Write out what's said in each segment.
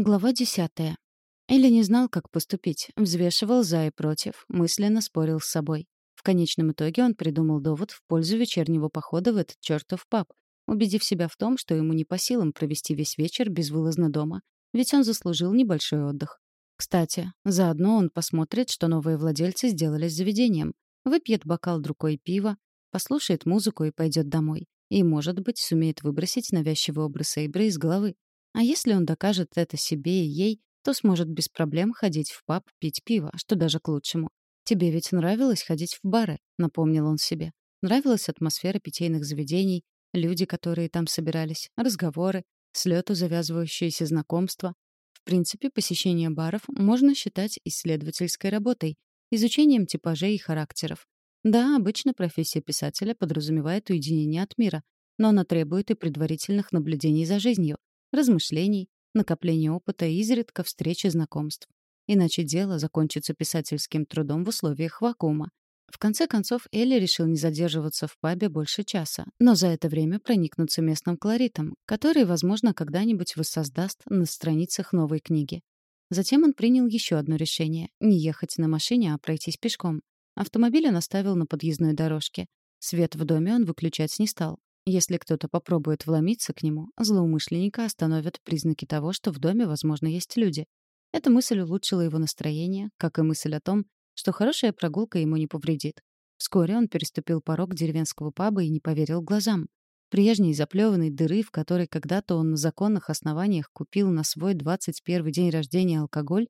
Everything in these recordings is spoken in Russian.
Глава десятая. Элли не знал, как поступить, взвешивал за и против, мысленно спорил с собой. В конечном итоге он придумал довод в пользу вечернего похода в этот чертов паб, убедив себя в том, что ему не по силам провести весь вечер безвылазно дома, ведь он заслужил небольшой отдых. Кстати, заодно он посмотрит, что новые владельцы сделали с заведением, выпьет бокал другой пива, послушает музыку и пойдет домой. И, может быть, сумеет выбросить навязчивый образ Эйбра из головы. А если он докажет это себе и ей, то сможет без проблем ходить в паб пить пиво, что даже к лучшему. «Тебе ведь нравилось ходить в бары», — напомнил он себе. Нравилась атмосфера питейных заведений, люди, которые там собирались, разговоры, слету завязывающиеся знакомства. В принципе, посещение баров можно считать исследовательской работой, изучением типажей и характеров. Да, обычно профессия писателя подразумевает уединение от мира, но она требует и предварительных наблюдений за жизнью, размышлений, накопления опыта и изредка встречи знакомств. Иначе дело закончится писательским трудом в условиях вакуума. В конце концов, Элли решил не задерживаться в пабе больше часа, но за это время проникнуться местным колоритом, который, возможно, когда-нибудь воссоздаст на страницах новой книги. Затем он принял еще одно решение — не ехать на машине, а пройтись пешком. Автомобиль он оставил на подъездной дорожке. Свет в доме он выключать не стал. Если кто-то попробует вломиться к нему, злоумышленника остановят признаки того, что в доме, возможно, есть люди. Эта мысль улучшила его настроение, как и мысль о том, что хорошая прогулка ему не повредит. Вскоре он переступил порог деревенского паба и не поверил глазам. Прежней заплеванной дыры, в которой когда-то он на законных основаниях купил на свой 21 день рождения алкоголь,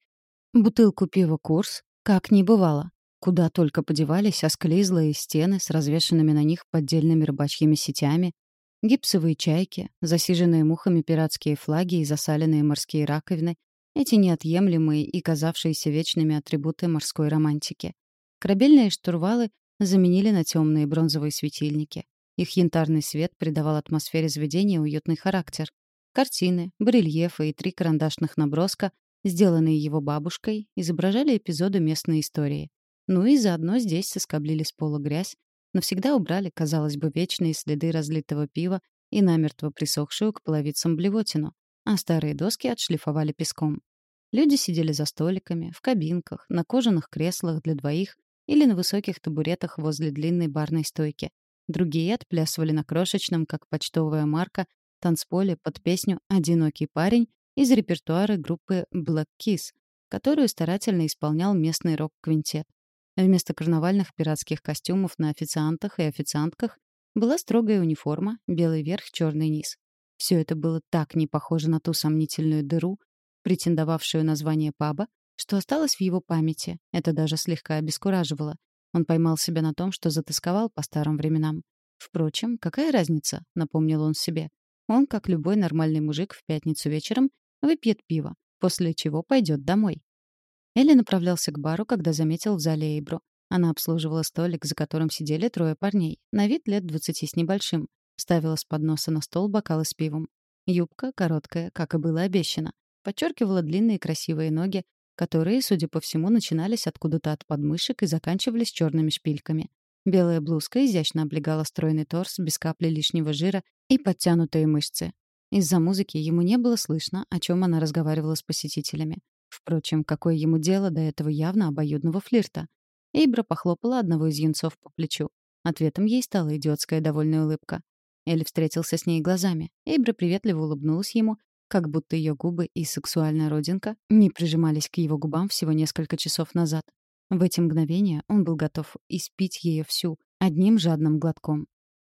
бутылку пива «Курс», как не бывало. Куда только подевались осклизлые стены с развешанными на них поддельными рыбачьими сетями, гипсовые чайки, засиженные мухами пиратские флаги и засаленные морские раковины, эти неотъемлемые и казавшиеся вечными атрибуты морской романтики. Корабельные штурвалы заменили на темные бронзовые светильники. Их янтарный свет придавал атмосфере заведения уютный характер. Картины, барельефы и три карандашных наброска, сделанные его бабушкой, изображали эпизоды местной истории. Ну и заодно здесь соскоблили с пола грязь, навсегда убрали, казалось бы, вечные следы разлитого пива и намертво присохшую к половицам блевотину, а старые доски отшлифовали песком. Люди сидели за столиками, в кабинках, на кожаных креслах для двоих или на высоких табуретах возле длинной барной стойки. Другие отплясывали на крошечном, как почтовая марка, танцполе под песню «Одинокий парень» из репертуара группы Black Kiss, которую старательно исполнял местный рок-квинтет. Вместо карнавальных пиратских костюмов на официантах и официантках была строгая униформа, белый верх, черный низ. Все это было так не похоже на ту сомнительную дыру, претендовавшую на звание паба, что осталось в его памяти. Это даже слегка обескураживало. Он поймал себя на том, что затасковал по старым временам. Впрочем, какая разница, напомнил он себе. Он, как любой нормальный мужик, в пятницу вечером выпьет пиво, после чего пойдет домой. Элли направлялся к бару, когда заметил в зале Эйбру. Она обслуживала столик, за которым сидели трое парней, на вид лет двадцати с небольшим. Ставила с подноса на стол бокалы с пивом. Юбка, короткая, как и было обещано. Подчеркивала длинные красивые ноги, которые, судя по всему, начинались откуда-то от подмышек и заканчивались черными шпильками. Белая блузка изящно облегала стройный торс без капли лишнего жира и подтянутые мышцы. Из-за музыки ему не было слышно, о чем она разговаривала с посетителями. Впрочем, какое ему дело до этого явно обоюдного флирта? Эйбра похлопала одного из юнцов по плечу. Ответом ей стала идиотская довольная улыбка. Элли встретился с ней глазами. Эйбра приветливо улыбнулась ему, как будто ее губы и сексуальная родинка не прижимались к его губам всего несколько часов назад. В эти мгновения он был готов испить ее всю, одним жадным глотком.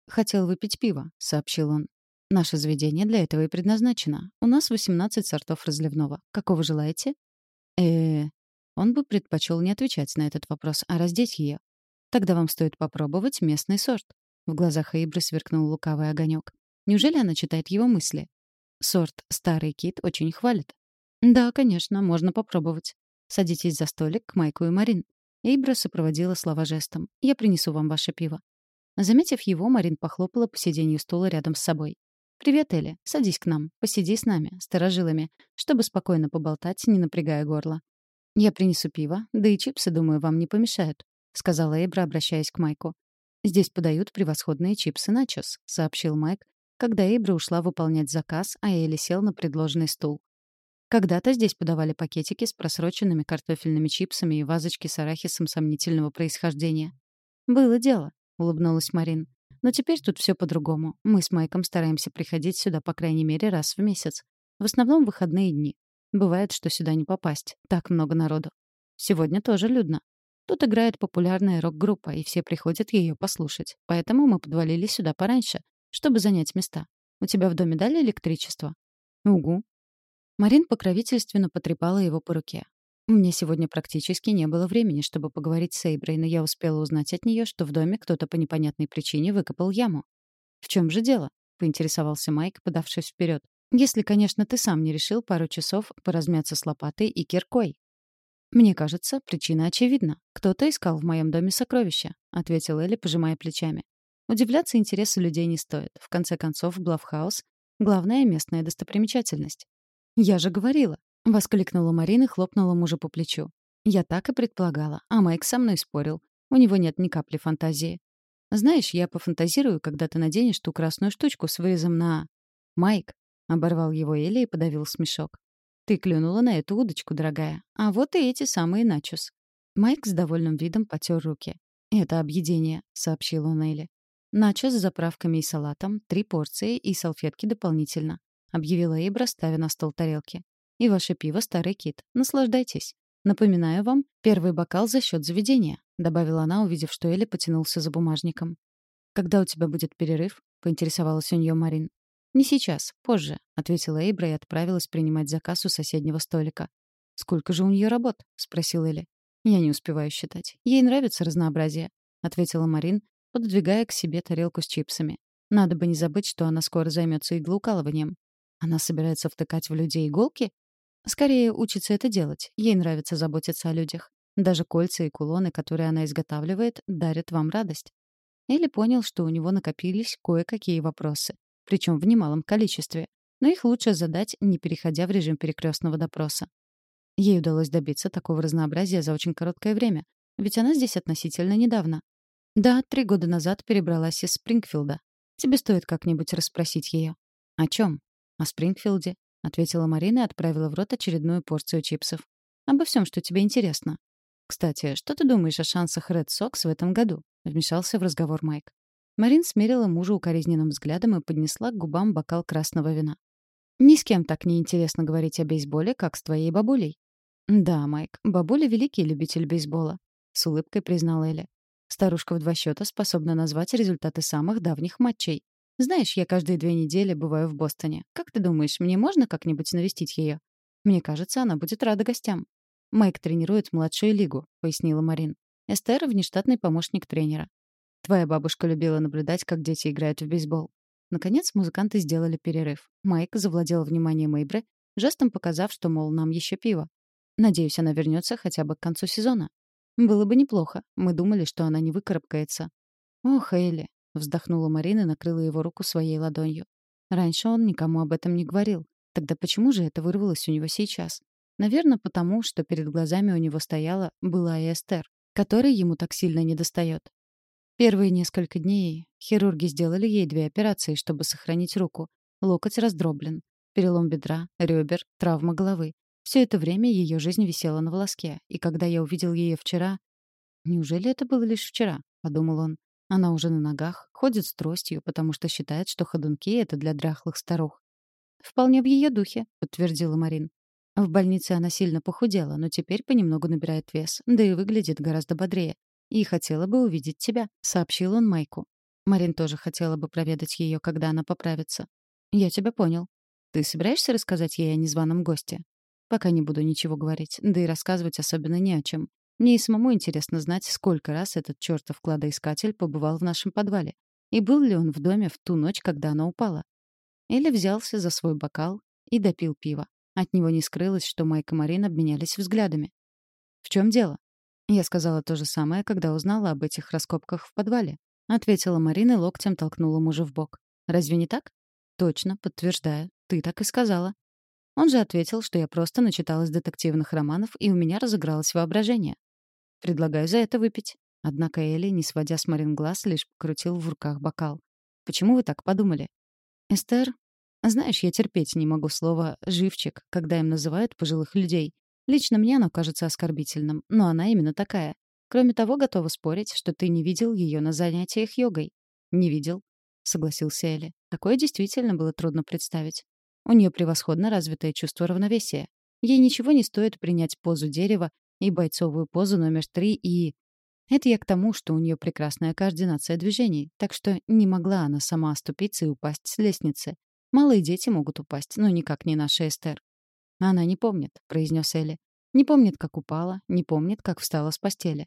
«Хотел выпить пиво», — сообщил он. «Наше заведение для этого и предназначено. У нас 18 сортов разливного. Какого желаете?» Э Он бы предпочел не отвечать на этот вопрос, а раздеть ее. Тогда вам стоит попробовать местный сорт. В глазах Эйбры сверкнул лукавый огонек. Неужели она читает его мысли? Сорт «Старый кит» очень хвалит. Да, конечно, можно попробовать. Садитесь за столик к Майку и Марин. Эйбра сопроводила слова жестом. «Я принесу вам ваше пиво». Заметив его, Марин похлопала по сиденью стула рядом с собой. «Привет, Элли. Садись к нам. Посиди с нами, старожилами, чтобы спокойно поболтать, не напрягая горло. Я принесу пиво, да и чипсы, думаю, вам не помешают», — сказала Эйбра, обращаясь к Майку. «Здесь подают превосходные чипсы начос», — сообщил Майк, когда Эйбра ушла выполнять заказ, а Элли сел на предложенный стул. Когда-то здесь подавали пакетики с просроченными картофельными чипсами и вазочки с арахисом сомнительного происхождения. «Было дело», — улыбнулась Марин. «Но теперь тут все по-другому. Мы с Майком стараемся приходить сюда по крайней мере раз в месяц. В основном выходные дни. Бывает, что сюда не попасть. Так много народу. Сегодня тоже людно. Тут играет популярная рок-группа, и все приходят ее послушать. Поэтому мы подвалили сюда пораньше, чтобы занять места. У тебя в доме дали электричество? Угу. Марин покровительственно потрепала его по руке. Мне сегодня практически не было времени, чтобы поговорить с Эйброй, но я успела узнать от нее, что в доме кто-то по непонятной причине выкопал яму. «В чем же дело?» — поинтересовался Майк, подавшись вперед. «Если, конечно, ты сам не решил пару часов поразмяться с лопатой и киркой». «Мне кажется, причина очевидна. Кто-то искал в моем доме сокровища», — ответил Элли, пожимая плечами. Удивляться интересу людей не стоит. В конце концов, Блавхаус — главная местная достопримечательность. «Я же говорила», — воскликнула Марина хлопнула мужа по плечу. «Я так и предполагала, а Майк со мной спорил. У него нет ни капли фантазии. Знаешь, я пофантазирую, когда ты наденешь ту красную штучку с вырезом на... Майк!» — оборвал его Элли и подавил смешок. Ты клюнула на эту удочку, дорогая. А вот и эти самые начос. Майк с довольным видом потер руки. «Это объедение», — сообщил он Элли. «Начос с заправками и салатом, три порции и салфетки дополнительно», — объявила Эйбра, ставя на стол тарелки. «И ваше пиво, старый кит. Наслаждайтесь. Напоминаю вам, первый бокал за счет заведения», — добавила она, увидев, что Элли потянулся за бумажником. «Когда у тебя будет перерыв?» — поинтересовалась у нее Марин. «Не сейчас, позже», — ответила Эйбра и отправилась принимать заказ у соседнего столика. «Сколько же у нее работ?» — спросил Элли. «Я не успеваю считать. Ей нравится разнообразие», — ответила Марин, пододвигая к себе тарелку с чипсами. «Надо бы не забыть, что она скоро займется иглоукалыванием. Она собирается втыкать в людей иголки? Скорее учится это делать. Ей нравится заботиться о людях. Даже кольца и кулоны, которые она изготавливает, дарят вам радость». Элли понял, что у него накопились кое-какие вопросы причем в немалом количестве. Но их лучше задать, не переходя в режим перекрестного допроса. Ей удалось добиться такого разнообразия за очень короткое время, ведь она здесь относительно недавно. Да, три года назад перебралась из Спрингфилда. Тебе стоит как-нибудь расспросить ее. О чем? О Спрингфилде, ответила Марина и отправила в рот очередную порцию чипсов. Обо всем, что тебе интересно. Кстати, что ты думаешь о шансах Red Sox в этом году? вмешался в разговор Майк. Марин смерила мужа укоризненным взглядом и поднесла к губам бокал красного вина. «Ни с кем так не интересно говорить о бейсболе, как с твоей бабулей». «Да, Майк, бабуля — великий любитель бейсбола», — с улыбкой признала Эля. Старушка в два счета способна назвать результаты самых давних матчей. Знаешь, я каждые две недели бываю в Бостоне. Как ты думаешь, мне можно как-нибудь навестить ее? Мне кажется, она будет рада гостям. Майк тренирует младшую лигу, пояснила Марин. Эстер — внештатный помощник тренера. Твоя бабушка любила наблюдать, как дети играют в бейсбол. Наконец музыканты сделали перерыв. Майк завладел вниманием Мэйбры, жестом показав, что, мол, нам еще пиво. Надеюсь, она вернется хотя бы к концу сезона. Было бы неплохо. Мы думали, что она не выкарабкается. «Ох, Элли!» — вздохнула Марина и накрыла его руку своей ладонью. Раньше он никому об этом не говорил. Тогда почему же это вырвалось у него сейчас? Наверное, потому, что перед глазами у него стояла была и Эстер, которой ему так сильно недостает. Первые несколько дней хирурги сделали ей две операции, чтобы сохранить руку. Локоть раздроблен. Перелом бедра, ребер, травма головы. Все это время ее жизнь висела на волоске. И когда я увидел ее вчера... «Неужели это было лишь вчера?» — подумал он. Она уже на ногах, ходит с тростью, потому что считает, что ходунки — это для дряхлых старух. «Вполне в ее духе», — подтвердила Марин. В больнице она сильно похудела, но теперь понемногу набирает вес, да и выглядит гораздо бодрее. «И хотела бы увидеть тебя», — сообщил он Майку. Марин тоже хотела бы проведать ее, когда она поправится. «Я тебя понял. Ты собираешься рассказать ей о незваном госте?» «Пока не буду ничего говорить, да и рассказывать особенно не о чем. Мне и самому интересно знать, сколько раз этот чертов кладоискатель побывал в нашем подвале. И был ли он в доме в ту ночь, когда она упала?» Или взялся за свой бокал и допил пиво. От него не скрылось, что Майк и Марин обменялись взглядами. «В чем дело?» Я сказала то же самое, когда узнала об этих раскопках в подвале. Ответила Марина и локтем толкнула мужа в бок. Разве не так? Точно, подтверждаю. Ты так и сказала. Он же ответил, что я просто начиталась детективных романов, и у меня разыгралось воображение. Предлагаю за это выпить. Однако Элли, не сводя с Марин глаз, лишь покрутил в руках бокал. Почему вы так подумали? Эстер Знаешь, я терпеть не могу слово «живчик», когда им называют пожилых людей. Лично мне оно кажется оскорбительным, но она именно такая. Кроме того, готова спорить, что ты не видел ее на занятиях йогой. Не видел, согласился Элли. Такое действительно было трудно представить. У нее превосходно развитое чувство равновесия. Ей ничего не стоит принять позу дерева и бойцовую позу номер три и... Это я к тому, что у нее прекрасная координация движений, так что не могла она сама оступиться и упасть с лестницы. Малые дети могут упасть, но никак не наша Эстер. «Она не помнит», — произнес Элли. «Не помнит, как упала, не помнит, как встала с постели.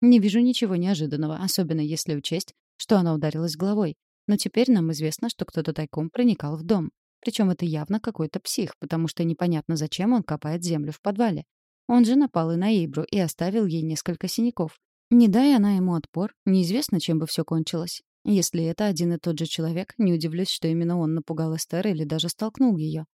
Не вижу ничего неожиданного, особенно если учесть, что она ударилась головой. Но теперь нам известно, что кто-то тайком проникал в дом. Причем это явно какой-то псих, потому что непонятно, зачем он копает землю в подвале. Он же напал и на Эйбру и оставил ей несколько синяков. Не дай она ему отпор, неизвестно, чем бы все кончилось. Если это один и тот же человек, не удивлюсь, что именно он напугал Эстер или даже столкнул ее.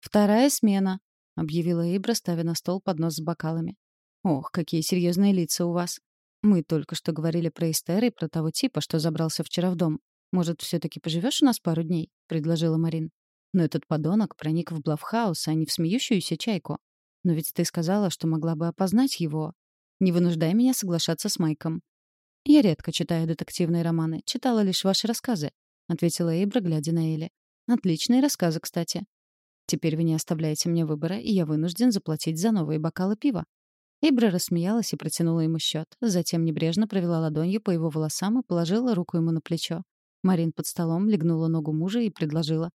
«Вторая смена», — объявила Эйбра, ставя на стол поднос с бокалами. «Ох, какие серьезные лица у вас. Мы только что говорили про Эстер и про того типа, что забрался вчера в дом. Может, все таки поживешь у нас пару дней?» — предложила Марин. Но этот подонок проник в Блавхаус, а не в смеющуюся чайку. Но ведь ты сказала, что могла бы опознать его. Не вынуждай меня соглашаться с Майком. «Я редко читаю детективные романы, читала лишь ваши рассказы», — ответила Эйбра, глядя на Элли. «Отличные рассказы, кстати. Теперь вы не оставляете мне выбора, и я вынужден заплатить за новые бокалы пива». Эйбра рассмеялась и протянула ему счет, затем небрежно провела ладонью по его волосам и положила руку ему на плечо. Марин под столом легнула ногу мужа и предложила.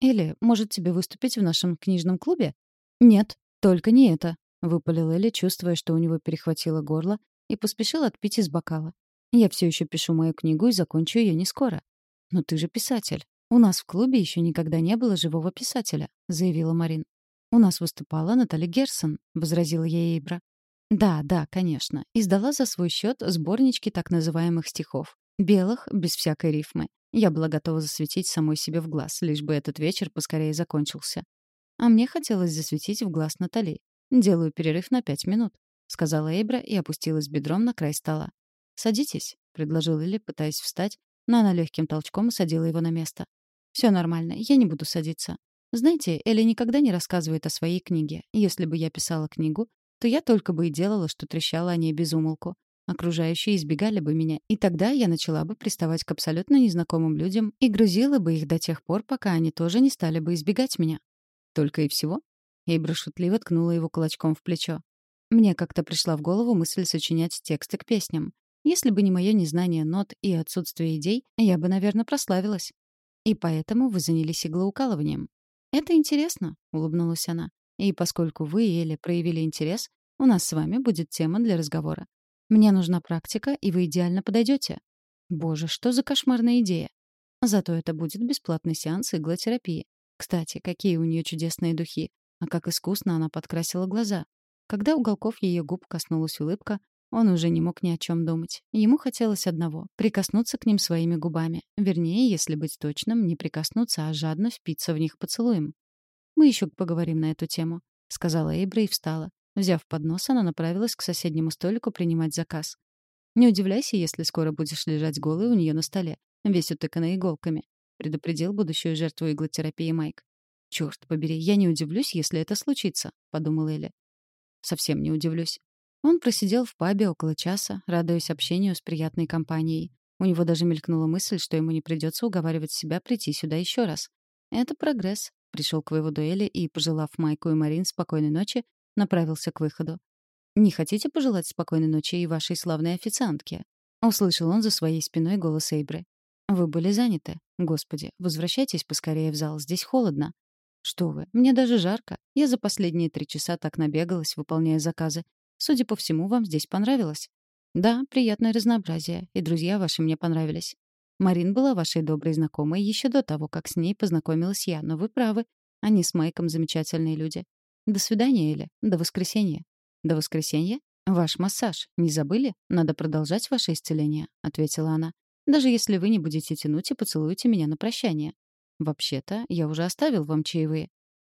«Элли, может тебе выступить в нашем книжном клубе?» «Нет, только не это», — выпалил Элли, чувствуя, что у него перехватило горло, и поспешил отпить из бокала. Я все еще пишу мою книгу и закончу ее не скоро. Но ты же писатель. У нас в клубе еще никогда не было живого писателя, заявила Марин. У нас выступала Наталья Герсон, возразила ей Эйбра. Да, да, конечно. Издала за свой счет сборнички так называемых стихов. Белых, без всякой рифмы. Я была готова засветить самой себе в глаз, лишь бы этот вечер поскорее закончился. А мне хотелось засветить в глаз Натали. Делаю перерыв на пять минут, сказала Эйбра и опустилась бедром на край стола. «Садитесь», — предложил Лили, пытаясь встать, но она легким толчком усадила его на место. «Все нормально, я не буду садиться. Знаете, Элли никогда не рассказывает о своей книге. Если бы я писала книгу, то я только бы и делала, что трещала о ней без. Окружающие избегали бы меня, и тогда я начала бы приставать к абсолютно незнакомым людям и грузила бы их до тех пор, пока они тоже не стали бы избегать меня. Только и всего? Эйбра шутливо ткнула его кулачком в плечо. Мне как-то пришла в голову мысль сочинять тексты к песням. Если бы не мое незнание нот и отсутствие идей, я бы, наверное, прославилась. И поэтому вы занялись иглоукалыванием. Это интересно, улыбнулась она. И поскольку вы, Элли, проявили интерес, у нас с вами будет тема для разговора. Мне нужна практика, и вы идеально подойдете. Боже, что за кошмарная идея. Зато это будет бесплатный сеанс иглотерапии. Кстати, какие у нее чудесные духи. А как искусно она подкрасила глаза. Когда уголков ее губ коснулась улыбка, он уже не мог ни о чем думать. Ему хотелось одного — прикоснуться к ним своими губами. Вернее, если быть точным, не прикоснуться, а жадно впиться в них поцелуем. «Мы еще поговорим на эту тему», — сказала Эйбра и встала. Взяв поднос, она направилась к соседнему столику принимать заказ. «Не удивляйся, если скоро будешь лежать голый у нее на столе, весь утыканный иголками», — предупредил будущую жертву иглотерапии Майк. «Чёрт побери, я не удивлюсь, если это случится», — подумала Элли. «Совсем не удивлюсь. Он просидел в пабе около часа, радуясь общению с приятной компанией. У него даже мелькнула мысль, что ему не придется уговаривать себя прийти сюда еще раз. Это прогресс. Пришел к выводу Элли и, пожелав Майку и Марин спокойной ночи, направился к выходу. «Не хотите пожелать спокойной ночи и вашей славной официантке?» Услышал он за своей спиной голос Эйбры. «Вы были заняты. Господи, возвращайтесь поскорее в зал, здесь холодно». «Что вы, мне даже жарко. Я за последние три часа так набегалась, выполняя заказы. Судя по всему, вам здесь понравилось. Да, приятное разнообразие, и друзья ваши мне понравились. Марин была вашей доброй знакомой еще до того, как с ней познакомилась я, но вы правы. Они с Майком замечательные люди. До свидания, Эля. До воскресенья. До воскресенья? Ваш массаж. Не забыли? Надо продолжать ваше исцеление, ответила она. Даже если вы не будете тянуть и поцелуете меня на прощание. Вообще-то, я уже оставил вам чаевые.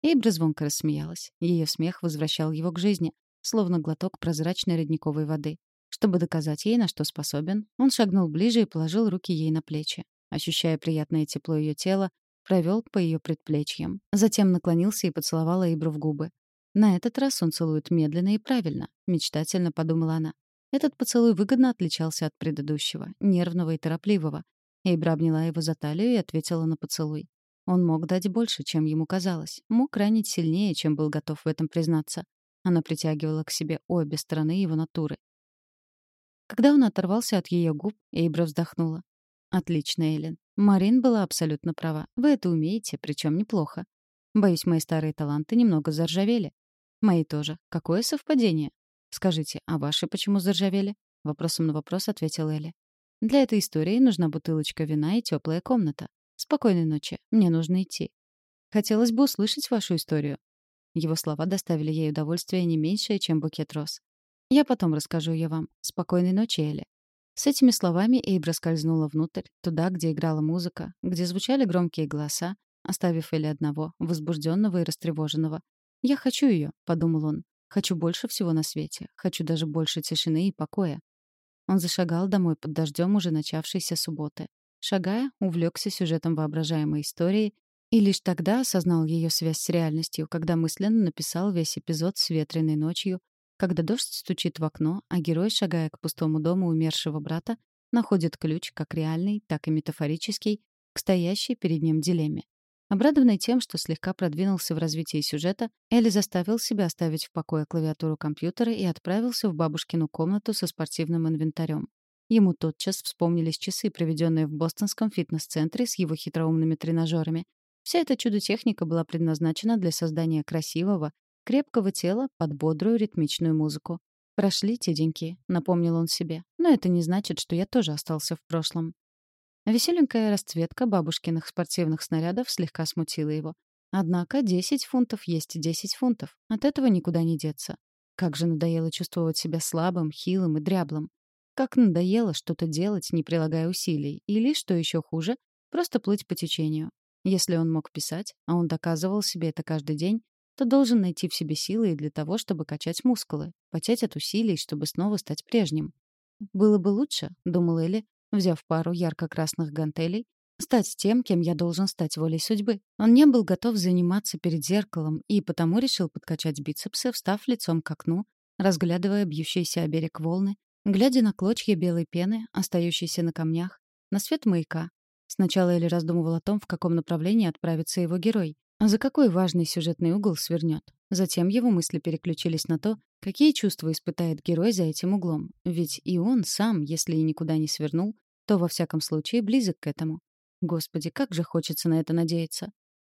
Эйбра звонко рассмеялась. Ее смех возвращал его к жизни словно глоток прозрачной родниковой воды. Чтобы доказать ей, на что способен, он шагнул ближе и положил руки ей на плечи. Ощущая приятное тепло ее тела, провел по ее предплечьям. Затем наклонился и поцеловал Эйбру в губы. На этот раз он целует медленно и правильно, мечтательно подумала она. Этот поцелуй выгодно отличался от предыдущего, нервного и торопливого. Эйбра обняла его за талию и ответила на поцелуй. Он мог дать больше, чем ему казалось. Мог ранить сильнее, чем был готов в этом признаться. Она притягивала к себе обе стороны его натуры. Когда он оторвался от ее губ, Эйбра вздохнула. «Отлично, Эллен. Марин была абсолютно права. Вы это умеете, причем неплохо. Боюсь, мои старые таланты немного заржавели. Мои тоже. Какое совпадение? Скажите, а ваши почему заржавели? Вопросом на вопрос ответила Элли. Для этой истории нужна бутылочка вина и теплая комната. Спокойной ночи. Мне нужно идти. Хотелось бы услышать вашу историю. Его слова доставили ей удовольствие не меньшее, чем букет роз. Я потом расскажу ее вам. Спокойной ночи, Элли. С этими словами Эйбра скользнула внутрь, туда, где играла музыка, где звучали громкие голоса, оставив Элли одного, возбужденного и растревоженного. «Я хочу ее», — подумал он. «Хочу больше всего на свете. Хочу даже больше тишины и покоя». Он зашагал домой под дождем уже начавшейся субботы. Шагая, увлекся сюжетом воображаемой истории и лишь тогда осознал ее связь с реальностью, когда мысленно написал весь эпизод с ветреной ночью, когда дождь стучит в окно, а герой, шагая к пустому дому умершего брата, находит ключ, как реальный, так и метафорический, к стоящей перед ним дилемме. Обрадованный тем, что слегка продвинулся в развитии сюжета, Элли заставил себя оставить в покое клавиатуру компьютера и отправился в бабушкину комнату со спортивным инвентарем. Ему тотчас вспомнились часы, проведенные в бостонском фитнес-центре с его хитроумными тренажерами. Вся эта чудо-техника была предназначена для создания красивого, крепкого тела под бодрую ритмичную музыку. «Прошли те деньки», — напомнил он себе. «Но это не значит, что я тоже остался в прошлом». Веселенькая расцветка бабушкиных спортивных снарядов слегка смутила его. Однако 10 фунтов есть 10 фунтов. От этого никуда не деться. Как же надоело чувствовать себя слабым, хилым и дряблым. Как надоело что-то делать, не прилагая усилий. Или, что еще хуже, просто плыть по течению. Если он мог писать, а он доказывал себе это каждый день, то должен найти в себе силы и для того, чтобы качать мускулы, потеть от усилий, чтобы снова стать прежним. «Было бы лучше», — думал Элли, взяв пару ярко-красных гантелей, стать тем, кем я должен стать волей судьбы. Он не был готов заниматься перед зеркалом и потому решил подкачать бицепсы, встав лицом к окну, разглядывая бьющиеся о берег волны, глядя на клочья белой пены, остающиеся на камнях, на свет маяка. Сначала Элли раздумывал о том, в каком направлении отправится его герой, а за какой важный сюжетный угол свернет? Затем его мысли переключились на то, какие чувства испытает герой за этим углом. Ведь и он сам, если и никуда не свернул, то во всяком случае близок к этому. Господи, как же хочется на это надеяться.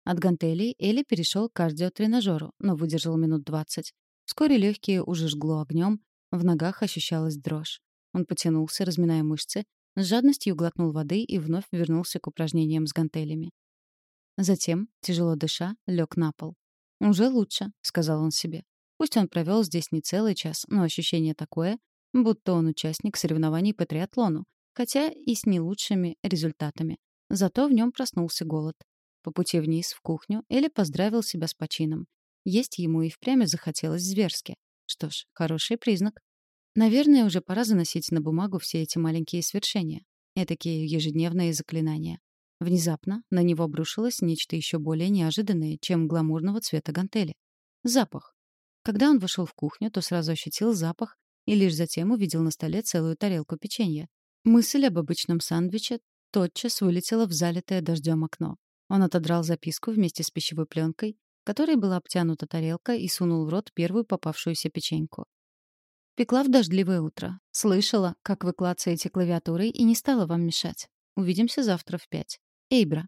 От гантелей Элли перешел к кардиотренажеру, но выдержал минут двадцать. Вскоре легкие уже жгло огнем, в ногах ощущалась дрожь. Он потянулся, разминая мышцы, с жадностью глотнул воды и вновь вернулся к упражнениям с гантелями. Затем, тяжело дыша, лег на пол. «Уже лучше», — сказал он себе. Пусть он провел здесь не целый час, но ощущение такое, будто он участник соревнований по триатлону, хотя и с не лучшими результатами. Зато в нем проснулся голод. По пути вниз в кухню Элли поздравил себя с почином. Есть ему и впрямь захотелось зверски. Что ж, хороший признак. Наверное, уже пора заносить на бумагу все эти маленькие свершения. Этакие ежедневные заклинания. Внезапно на него обрушилось нечто еще более неожиданное, чем гламурного цвета гантели. Запах. Когда он вошел в кухню, то сразу ощутил запах и лишь затем увидел на столе целую тарелку печенья. Мысль об обычном сандвиче тотчас вылетела в залитое дождем окно. Он отодрал записку вместе с пищевой пленкой, которой была обтянута тарелка, и сунул в рот первую попавшуюся печеньку. Пекла в дождливое утро. Слышала, как вы клацаете клавиатурой, и не стала вам мешать. Увидимся завтра в пять. Эйбра.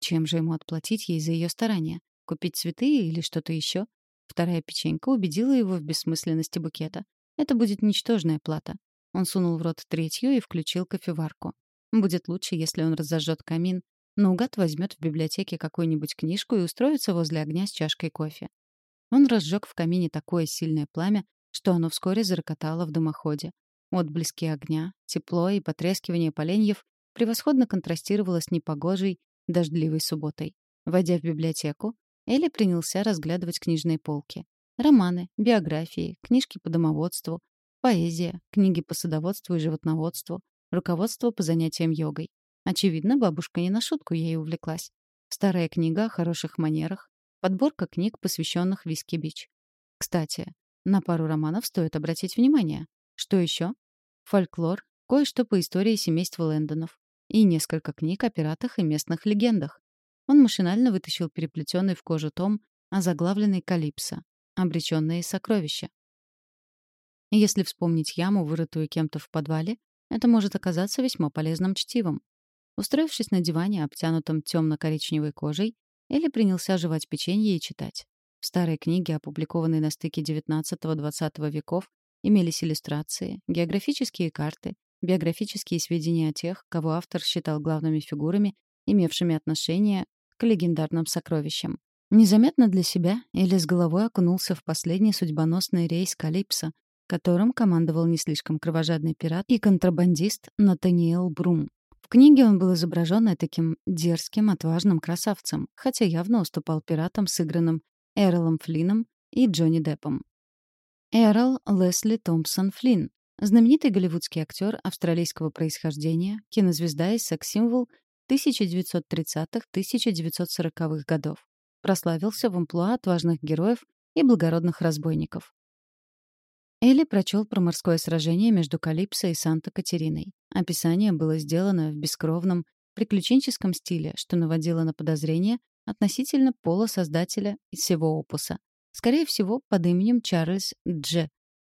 Чем же ему отплатить ей за ее старания? Купить цветы или что-то еще? Вторая печенька убедила его в бессмысленности букета. Это будет ничтожная плата. Он сунул в рот третью и включил кофеварку. Будет лучше, если он разожжет камин, наугад возьмет в библиотеке какую-нибудь книжку и устроится возле огня с чашкой кофе. Он разжег в камине такое сильное пламя, что оно вскоре зарокотало в дымоходе. Отблески огня, тепло и потрескивание поленьев превосходно контрастировала с непогожей, дождливой субботой. Войдя в библиотеку, Элли принялся разглядывать книжные полки. Романы, биографии, книжки по домоводству, поэзия, книги по садоводству и животноводству, руководство по занятиям йогой. Очевидно, бабушка не на шутку ей увлеклась. старая книга о хороших манерах, подборка книг, посвященных Виски-Бич. Кстати, на пару романов стоит обратить внимание. Что еще? Фольклор, кое-что по истории семейства Лэндонов и несколько книг о пиратах и местных легендах. Он машинально вытащил переплетенный в кожу том, озаглавленный «Калипсо» — «Обреченные сокровища». Если вспомнить яму, вырытую кем-то в подвале, это может оказаться весьма полезным чтивом. Устроившись на диване, обтянутом темно-коричневой кожей, Элли принялся жевать печенье и читать. В старой книге, опубликованной на стыке XIX-XX веков, имелись иллюстрации, географические карты, биографические сведения о тех, кого автор считал главными фигурами, имевшими отношение к легендарным сокровищам. Незаметно для себя Элли с головой окунулся в последний судьбоносный рейс Калипсо, которым командовал не слишком кровожадный пират и контрабандист Натаниэл Брум. В книге он был изображен таким дерзким, отважным красавцем, хотя явно уступал пиратам, сыгранным Эролом Флином и Джонни Деппом. Эрол Лесли Томпсон Флинн, знаменитый голливудский актер австралийского происхождения, кинозвезда и секс-символ 1930-1940-х годов. Прославился в амплуа отважных героев и благородных разбойников. Элли прочел про морское сражение между Калипсо и Санта-Катериной. Описание было сделано в бескровном, приключенческом стиле, что наводило на подозрение относительно пола создателя всего опуса. Скорее всего, под именем Чарльз Дж.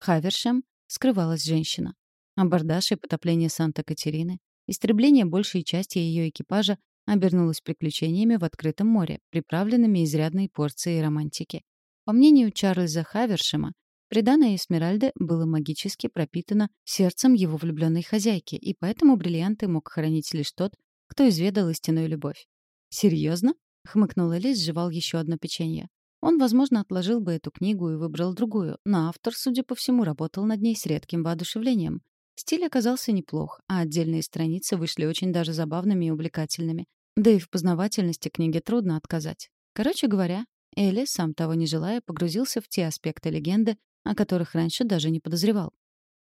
Хавершем скрывалась женщина. Абордаж и потопление Санта-Катерины, истребление большей части ее экипажа обернулось приключениями в открытом море, приправленными изрядной порцией романтики. По мнению Чарльза Хавершема, Приданное Эсмеральды было магически пропитано сердцем его влюбленной хозяйки, и поэтому бриллианты мог хранить лишь тот, кто изведал истинную любовь. «Серьезно?» — хмыкнул Элис, сживал еще одно печенье. Он, возможно, отложил бы эту книгу и выбрал другую, но автор, судя по всему, работал над ней с редким воодушевлением. Стиль оказался неплох, а отдельные страницы вышли очень даже забавными и увлекательными. Да и в познавательности книги трудно отказать. Короче говоря, Элли, сам того не желая, погрузился в те аспекты легенды, о которых раньше даже не подозревал.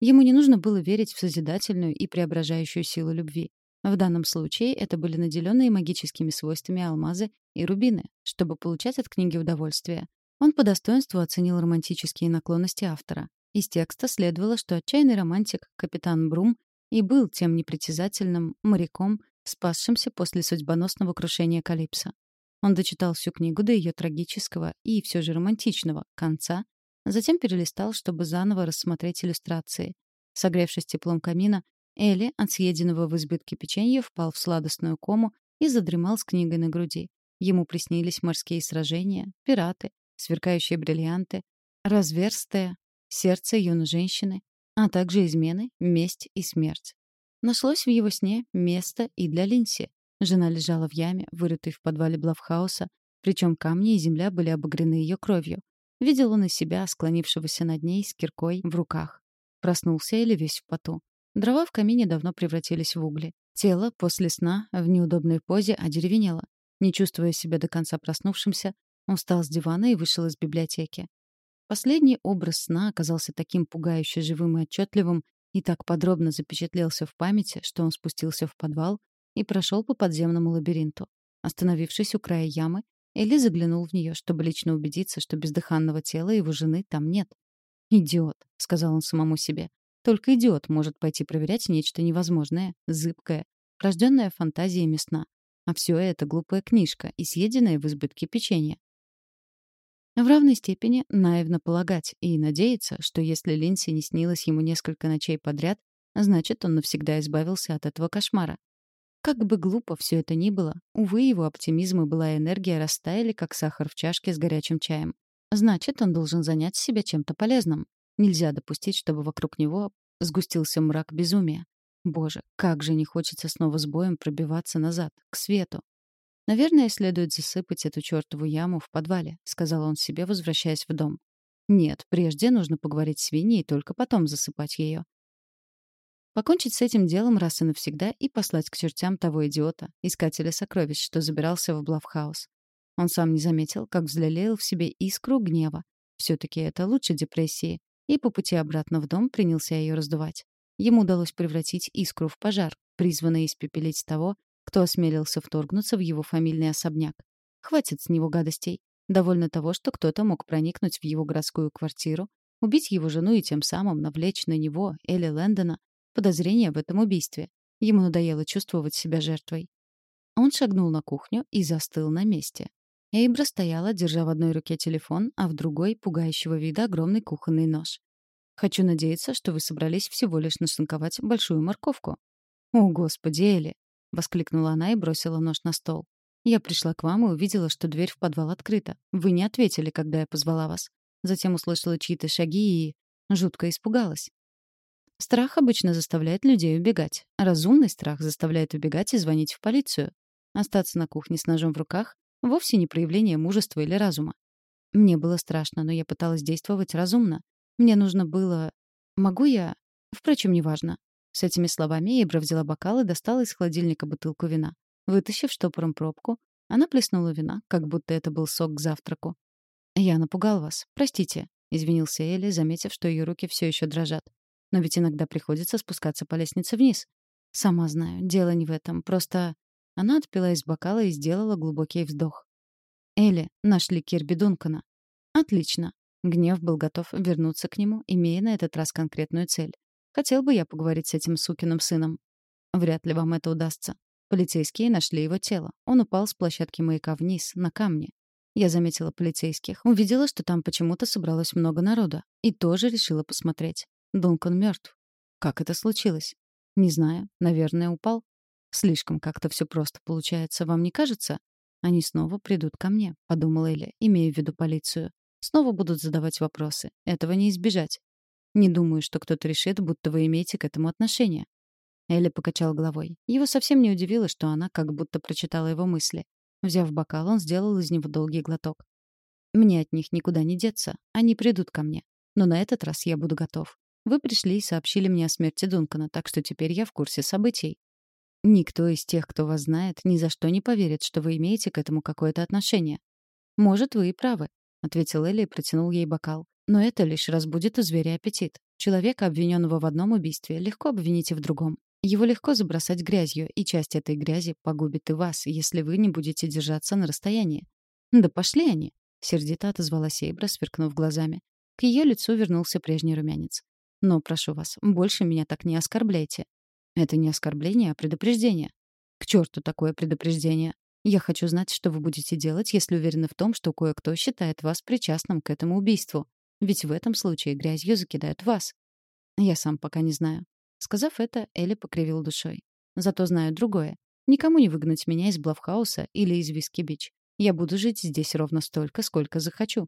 Ему не нужно было верить в созидательную и преображающую силу любви. В данном случае это были наделенные магическими свойствами алмазы и рубины, чтобы получать от книги удовольствие. Он по достоинству оценил романтические наклонности автора. Из текста следовало, что отчаянный романтик, капитан Брум, и был тем непритязательным моряком, спасшимся после судьбоносного крушения Калипса. Он дочитал всю книгу до ее трагического и все же романтичного конца Затем перелистал, чтобы заново рассмотреть иллюстрации. Согревшись теплом камина, Элли от съеденного в избытке печенья впал в сладостную кому и задремал с книгой на груди. Ему приснились морские сражения, пираты, сверкающие бриллианты, разверстое сердце юной женщины, а также измены, месть и смерть. Нашлось в его сне место и для Линси. Жена лежала в яме, вырытой в подвале Блавхауса, причем камни и земля были обогрены ее кровью. Видел он и себя, склонившегося над ней с киркой в руках. Проснулся или весь в поту. Дрова в камине давно превратились в угли. Тело после сна в неудобной позе одеревенело. Не чувствуя себя до конца проснувшимся, он встал с дивана и вышел из библиотеки. Последний образ сна оказался таким пугающе живым и отчетливым и так подробно запечатлелся в памяти, что он спустился в подвал и прошел по подземному лабиринту. Остановившись у края ямы, Элли заглянул в нее, чтобы лично убедиться, что бездыханного тела его жены там нет. «Идиот», — сказал он самому себе. «Только идиот может пойти проверять нечто невозможное, зыбкое, рожденное фантазиями сна. А все это глупая книжка и съеденное в избытке печенье». В равной степени наивно полагать и надеяться, что если Линси не снилось ему несколько ночей подряд, значит, он навсегда избавился от этого кошмара. Как бы глупо все это ни было, увы, его оптимизм и была энергия растаяли, как сахар в чашке с горячим чаем. Значит, он должен занять себя чем-то полезным. Нельзя допустить, чтобы вокруг него сгустился мрак безумия. Боже, как же не хочется снова с боем пробиваться назад, к свету. «Наверное, следует засыпать эту чертову яму в подвале», — сказал он себе, возвращаясь в дом. «Нет, прежде нужно поговорить с Винни и только потом засыпать ее. Покончить с этим делом раз и навсегда и послать к чертям того идиота, искателя сокровищ, что забирался в Блавхаус. Он сам не заметил, как взлелеял в себе искру гнева. все таки это лучше депрессии. И по пути обратно в дом принялся ее раздувать. Ему удалось превратить искру в пожар, призванный испепелить того, Кто осмелился вторгнуться в его фамильный особняк? Хватит с него гадостей. Довольно того, что кто-то мог проникнуть в его городскую квартиру, убить его жену и тем самым навлечь на него, Элли Лэндона, подозрение в этом убийстве. Ему надоело чувствовать себя жертвой. Он шагнул на кухню и застыл на месте. Эйбра стояла, держа в одной руке телефон, а в другой — пугающего вида огромный кухонный нож. «Хочу надеяться, что вы собрались всего лишь нашинковать большую морковку». «О, господи, Элли!» — воскликнула она и бросила нож на стол. «Я пришла к вам и увидела, что дверь в подвал открыта. Вы не ответили, когда я позвала вас. Затем услышала чьи-то шаги и... жутко испугалась. Страх обычно заставляет людей убегать. Разумный страх заставляет убегать и звонить в полицию. Остаться на кухне с ножом в руках — вовсе не проявление мужества или разума. Мне было страшно, но я пыталась действовать разумно. Мне нужно было... Могу я... Впрочем, неважно. С этими словами Эйбра взяла бокал и достала из холодильника бутылку вина. Вытащив штопором пробку, она плеснула вина, как будто это был сок к завтраку. «Я напугал вас. Простите», — извинился Элли, заметив, что ее руки все еще дрожат. «Но ведь иногда приходится спускаться по лестнице вниз». «Сама знаю, дело не в этом. Просто...» Она отпила из бокала и сделала глубокий вздох. «Элли, нашли Кирби Дункана». «Отлично». Гнев был готов вернуться к нему, имея на этот раз конкретную цель. «Хотел бы я поговорить с этим сукиным сыном». «Вряд ли вам это удастся. Полицейские нашли его тело. Он упал с площадки маяка вниз, на камни. Я заметила полицейских, увидела, что там почему-то собралось много народа, и тоже решила посмотреть. Дункан мертв. Как это случилось? Не знаю. Наверное, упал. Слишком как-то все просто получается, вам не кажется? Они снова придут ко мне, подумала Эля, имея в виду полицию. Снова будут задавать вопросы. Этого не избежать. Не думаю, что кто-то решит, будто вы имеете к этому отношение. Элли покачал головой. Его совсем не удивило, что она как будто прочитала его мысли. Взяв бокал, он сделал из него долгий глоток. «Мне от них никуда не деться. Они придут ко мне. Но на этот раз я буду готов. Вы пришли и сообщили мне о смерти Дункана, так что теперь я в курсе событий. Никто из тех, кто вас знает, ни за что не поверит, что вы имеете к этому какое-то отношение. Может, вы и правы, ответил Элли и протянул ей бокал. Но это лишь разбудит у зверя аппетит. Человека, обвиненного в одном убийстве, легко обвинить и в другом. Его легко забросать грязью, и часть этой грязи погубит и вас, если вы не будете держаться на расстоянии. Да пошли они, сердито отозвалась Эйбра, сверкнув глазами. К ее лицу вернулся прежний румянец. Но прошу вас, больше меня так не оскорбляйте. Это не оскорбление, а предупреждение. К черту такое предупреждение. Я хочу знать, что вы будете делать, если уверены в том, что кое-кто считает вас причастным к этому убийству. Ведь в этом случае грязью закидают вас. Я сам пока не знаю. Сказав это, Элли покривил душой. Зато знаю другое. Никому не выгнать меня из Блафф-хауса или из Виски-Бич. Я буду жить здесь ровно столько, сколько захочу.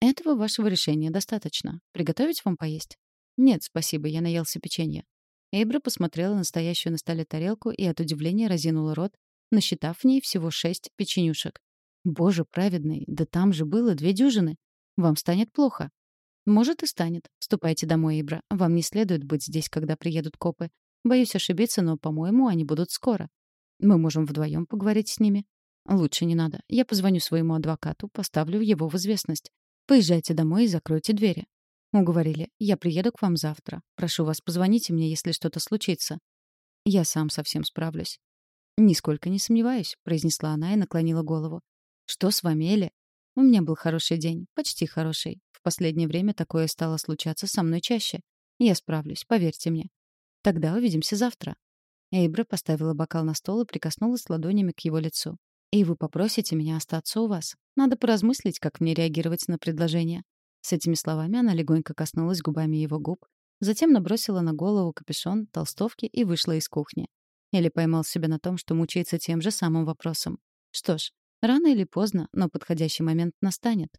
Этого вашего решения достаточно. Приготовить вам поесть? Нет, спасибо, я наелся печенья. Эйбра посмотрела на стоящую на столе тарелку и от удивления разинула рот, насчитав в ней всего шесть печенюшек. Боже праведный, да там же было две дюжины. Вам станет плохо. Может и станет. Ступайте домой, Эйбра. Вам не следует быть здесь, когда приедут копы. Боюсь ошибиться, но, по-моему, они будут скоро. Мы можем вдвоем поговорить с ними. Лучше не надо. Я позвоню своему адвокату, поставлю его в известность. Поезжайте домой и закройте двери. Уговорили. Я приеду к вам завтра. Прошу вас, позвоните мне, если что-то случится. Я сам совсем справлюсь. Нисколько не сомневаюсь, произнесла она и наклонила голову. Что с вами, Эли? У меня был хороший день, почти хороший. В последнее время такое стало случаться со мной чаще. Я справлюсь, поверьте мне. Тогда увидимся завтра. Эйбра поставила бокал на стол и прикоснулась ладонями к его лицу. «И вы попросите меня остаться у вас. Надо поразмыслить, как мне реагировать на предложение. С этими словами она легонько коснулась губами его губ, затем набросила на голову капюшон, толстовки и вышла из кухни. Или поймал себя на том, что мучается тем же самым вопросом. Что ж, рано или поздно, но подходящий момент настанет.